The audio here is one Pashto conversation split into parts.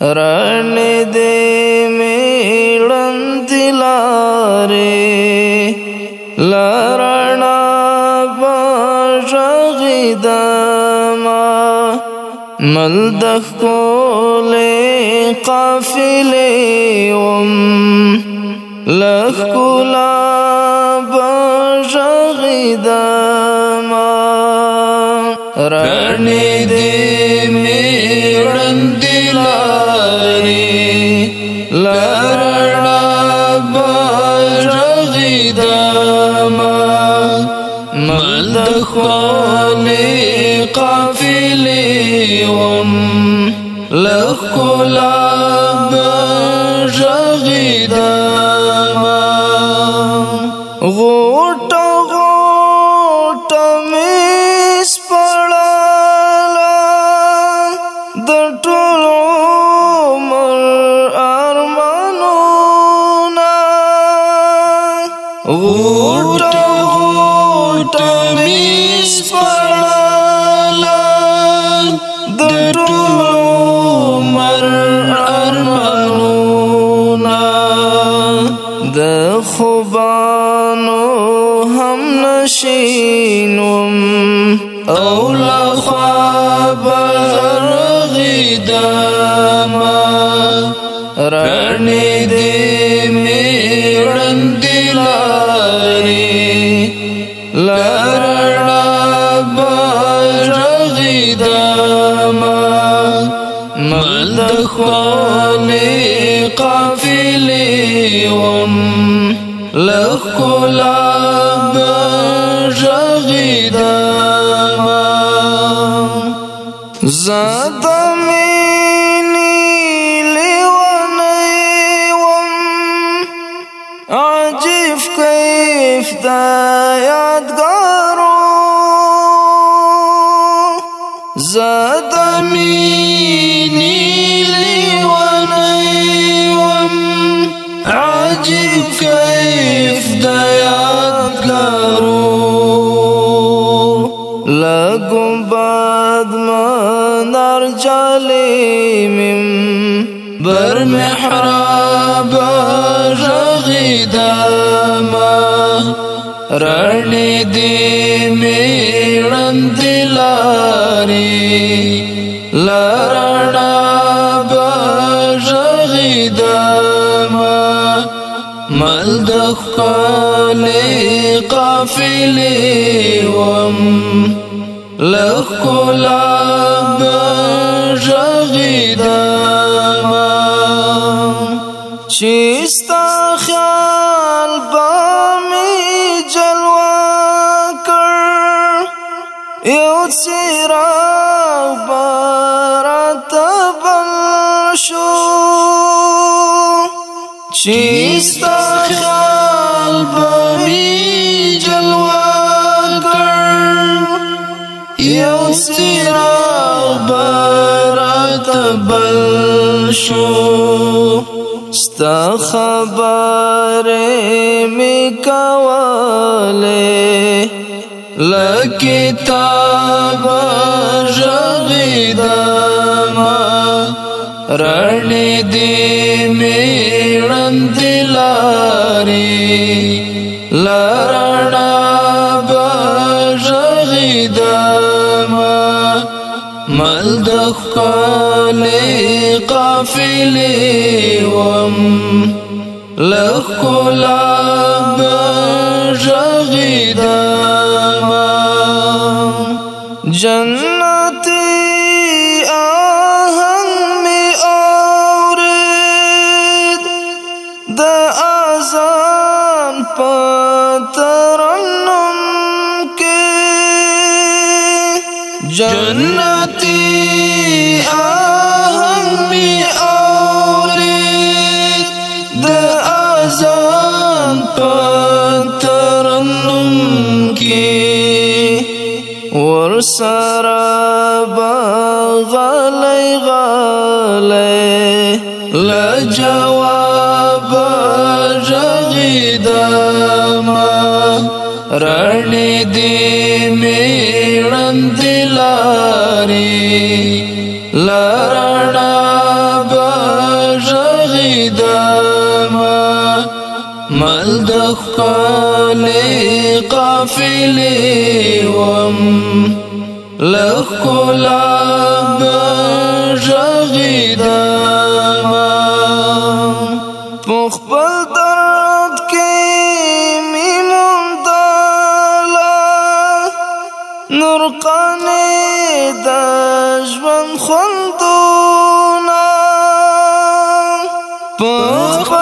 رڼ دې میړند لارې لرنا بشغید ما ملدخ کولې قافلې وم لخ کولا بشغید ما رڼ دې میړند لي قافليهم لخلا برغدما غوطا غوطا ميس پڑالا دٹول عمر ارمانونا غوطا غوطا تمیز پڑھالا درو مر ارمانونا د خوبانو هم نشینم اولا خوابر غیداما رانی دی میرن دلائی ولي قافليهم لخلا برغدما زدميني لونيوم عجيب كيف دا يدقروا زدميني عجيب كيف ضيعت لارو لكم بعد ما نرجع لي من بر محراب رغيدا ما رني دي ميرن لاري قافلې وم لخلا بجغدا چستا خیال بامی جلوا کر یو چراغ بارات بل شو چستا خیال بامی جلوه کړ یو سیرا برات بل شو ستا خبر می کواله لکتاب ژغیدما رڼې دې میړن دلاري ملدخ کالی قافلی وم لخلا برغی داما جنتی آهن می آورید دا آزان پترنم کی جنتي قیمتي آهنگ می اورید د اذان پترنم کې ور سره غلې غلې لا جواب جغیدما رړې دې میړندې لاري لرنا بجغي داما ملدخ قالي قافلي وم لخلا بجغي داما مخبل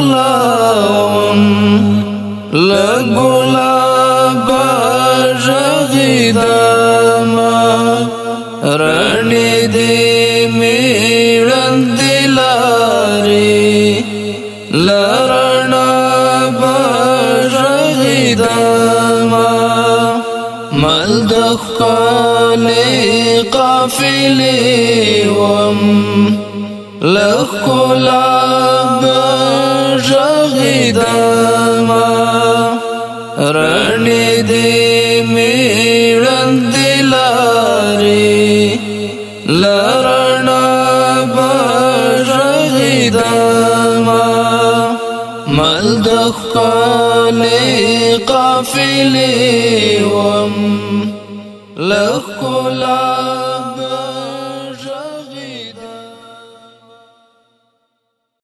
اخلاوم لګولا بژغیدم رڼې دې میړن دلاري لرنا بژغیدم مل د خپلې قافلې وم لخلا بژغیدم ژغیدم رڼې دې میړن دلاري لرنا بژغیدم مل د خپل قافلې وم لخلا